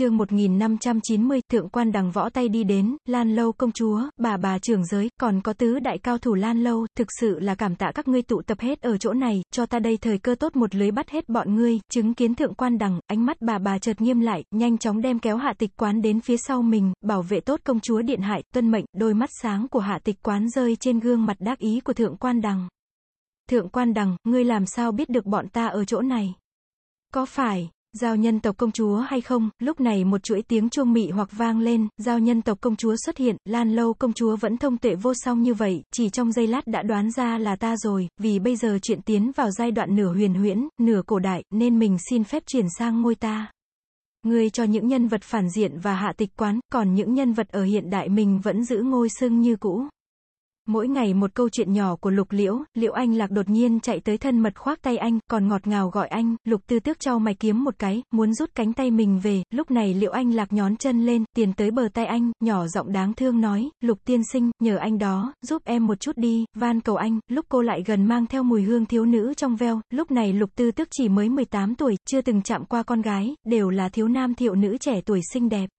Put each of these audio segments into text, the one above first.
chương 1590, thượng quan đằng võ tay đi đến, Lan Lâu công chúa, bà bà trưởng giới, còn có tứ đại cao thủ Lan Lâu, thực sự là cảm tạ các ngươi tụ tập hết ở chỗ này, cho ta đây thời cơ tốt một lưới bắt hết bọn ngươi, chứng kiến thượng quan đằng, ánh mắt bà bà chợt nghiêm lại, nhanh chóng đem kéo hạ tịch quán đến phía sau mình, bảo vệ tốt công chúa điện hại, tuân mệnh, đôi mắt sáng của hạ tịch quán rơi trên gương mặt đắc ý của thượng quan đằng. Thượng quan đằng, ngươi làm sao biết được bọn ta ở chỗ này? Có phải, Giao nhân tộc công chúa hay không, lúc này một chuỗi tiếng chuông mị hoặc vang lên, giao nhân tộc công chúa xuất hiện, Lan Lâu công chúa vẫn thông tuệ vô song như vậy, chỉ trong giây lát đã đoán ra là ta rồi, vì bây giờ chuyện tiến vào giai đoạn nửa huyền huyễn, nửa cổ đại, nên mình xin phép chuyển sang ngôi ta. Ngươi cho những nhân vật phản diện và hạ tịch quán, còn những nhân vật ở hiện đại mình vẫn giữ ngôi xưng như cũ. Mỗi ngày một câu chuyện nhỏ của Lục Liễu, Liễu Anh Lạc đột nhiên chạy tới thân mật khoác tay anh, còn ngọt ngào gọi anh, Lục Tư Tước trao mày kiếm một cái, muốn rút cánh tay mình về, lúc này Liễu Anh Lạc nhón chân lên, tiền tới bờ tay anh, nhỏ giọng đáng thương nói, Lục tiên sinh, nhờ anh đó, giúp em một chút đi, van cầu anh, lúc cô lại gần mang theo mùi hương thiếu nữ trong veo, lúc này Lục Tư Tước chỉ mới 18 tuổi, chưa từng chạm qua con gái, đều là thiếu nam thiệu nữ trẻ tuổi xinh đẹp.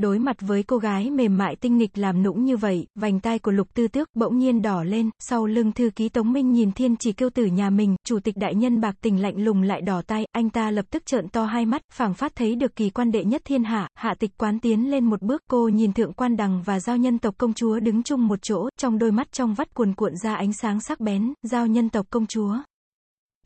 Đối mặt với cô gái mềm mại tinh nghịch làm nũng như vậy, vành tai của lục tư tước bỗng nhiên đỏ lên, sau lưng thư ký Tống Minh nhìn thiên chỉ kêu tử nhà mình, chủ tịch đại nhân bạc tình lạnh lùng lại đỏ tai, anh ta lập tức trợn to hai mắt, phảng phát thấy được kỳ quan đệ nhất thiên hạ, hạ tịch quán tiến lên một bước, cô nhìn thượng quan đằng và giao nhân tộc công chúa đứng chung một chỗ, trong đôi mắt trong vắt cuồn cuộn ra ánh sáng sắc bén, giao nhân tộc công chúa.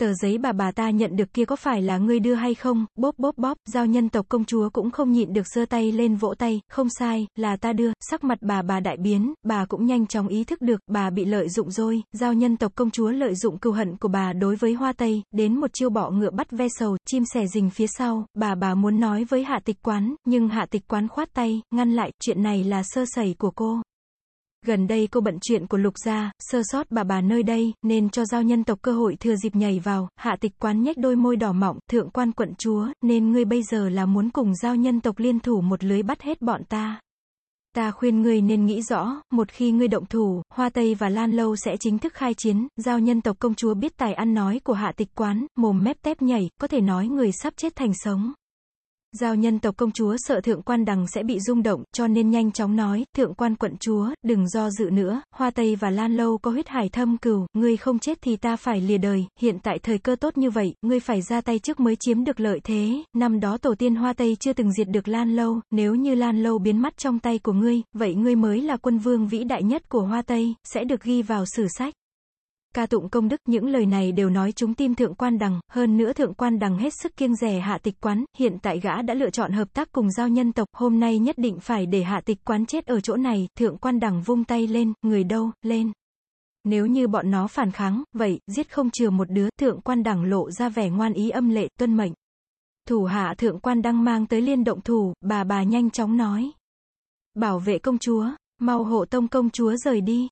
Tờ giấy bà bà ta nhận được kia có phải là ngươi đưa hay không, bóp bóp bóp, giao nhân tộc công chúa cũng không nhịn được giơ tay lên vỗ tay, không sai, là ta đưa, sắc mặt bà bà đại biến, bà cũng nhanh chóng ý thức được, bà bị lợi dụng rồi, giao nhân tộc công chúa lợi dụng cừu hận của bà đối với hoa tây, đến một chiêu bọ ngựa bắt ve sầu, chim sẻ rình phía sau, bà bà muốn nói với hạ tịch quán, nhưng hạ tịch quán khoát tay, ngăn lại, chuyện này là sơ sẩy của cô. Gần đây cô bận chuyện của lục gia, sơ sót bà bà nơi đây, nên cho giao nhân tộc cơ hội thừa dịp nhảy vào, hạ tịch quán nhếch đôi môi đỏ mọng, thượng quan quận chúa, nên ngươi bây giờ là muốn cùng giao nhân tộc liên thủ một lưới bắt hết bọn ta. Ta khuyên ngươi nên nghĩ rõ, một khi ngươi động thủ, Hoa Tây và Lan Lâu sẽ chính thức khai chiến, giao nhân tộc công chúa biết tài ăn nói của hạ tịch quán, mồm mép tép nhảy, có thể nói người sắp chết thành sống. Giao nhân tộc công chúa sợ thượng quan đằng sẽ bị rung động, cho nên nhanh chóng nói, thượng quan quận chúa, đừng do dự nữa, Hoa Tây và Lan Lâu có huyết hải thâm cừu, ngươi không chết thì ta phải lìa đời, hiện tại thời cơ tốt như vậy, ngươi phải ra tay trước mới chiếm được lợi thế, năm đó tổ tiên Hoa Tây chưa từng diệt được Lan Lâu, nếu như Lan Lâu biến mất trong tay của ngươi, vậy ngươi mới là quân vương vĩ đại nhất của Hoa Tây, sẽ được ghi vào sử sách ca tụng công đức, những lời này đều nói chúng tim thượng quan đằng, hơn nữa thượng quan đằng hết sức kiêng rẻ hạ tịch quán, hiện tại gã đã lựa chọn hợp tác cùng giao nhân tộc, hôm nay nhất định phải để hạ tịch quán chết ở chỗ này, thượng quan đằng vung tay lên, người đâu, lên. Nếu như bọn nó phản kháng, vậy, giết không chừa một đứa, thượng quan đằng lộ ra vẻ ngoan ý âm lệ, tuân mệnh. Thủ hạ thượng quan đăng mang tới liên động thủ, bà bà nhanh chóng nói. Bảo vệ công chúa, mau hộ tông công chúa rời đi.